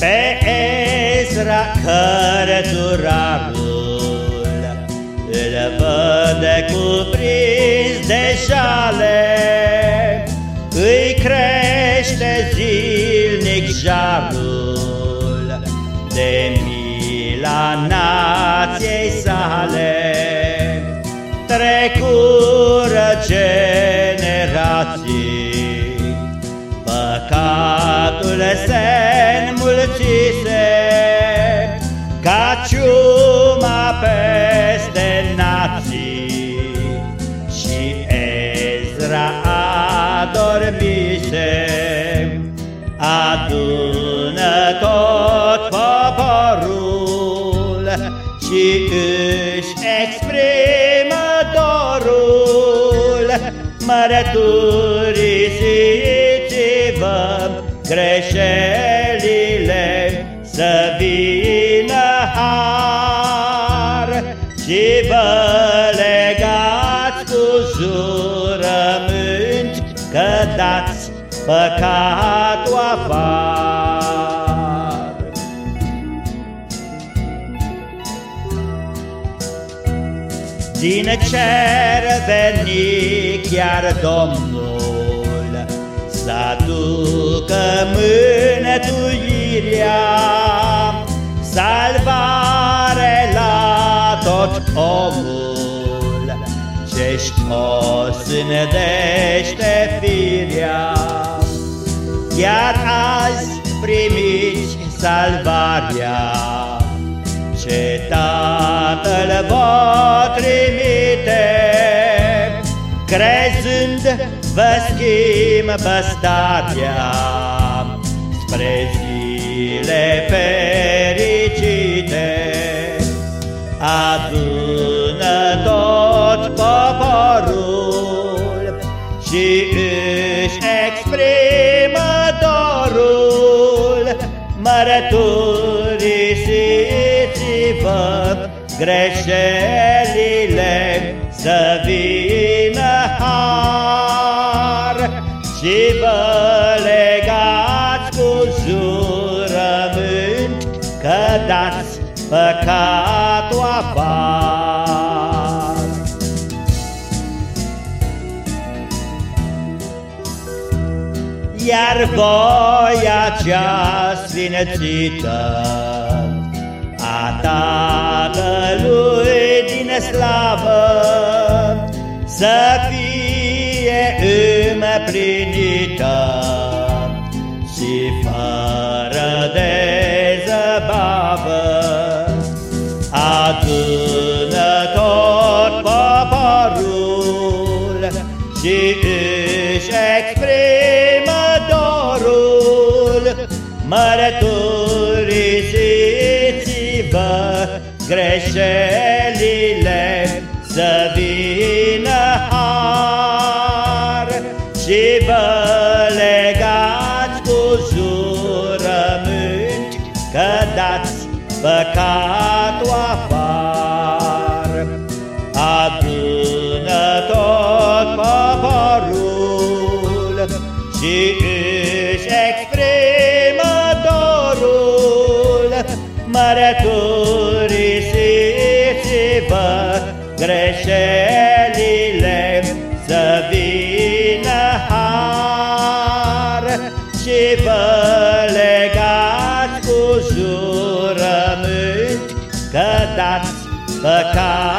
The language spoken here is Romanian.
Pe Ezra cărăturarul Îl văd cuprins de șale. Îi crește zilnic jarul De mila nației sale. Trecură generații Păcatul se Ezra adormise Adună tot poporul Și își exprimă dorul. Mărturisiți-vă greșelile Să vină har Și vă păcatul afară. Din cer veni chiar Domnul Să aducă mânătuirea Salvare la tot omul. Ce-și o sânădește firea Chiar azi primiți salvarea. Ce Tatăl vă trimite Crezând vă schimbă starea. Spre zile fericite Adună tot poporul Și își exprimă Mărturisiți-vă greșelile Să vină har. Și vă legați cu jurământ Că dați păcatul Iar voia cea sfinățită A Tatălui din slavă Să fie împlinită Și fără de zăbavă Adună tot poporul Și își exprimă dorul Mărturisiți-vă greșelile Să vină har greșelile Să vină har. Și vă legați cu jurământ Că dați păcat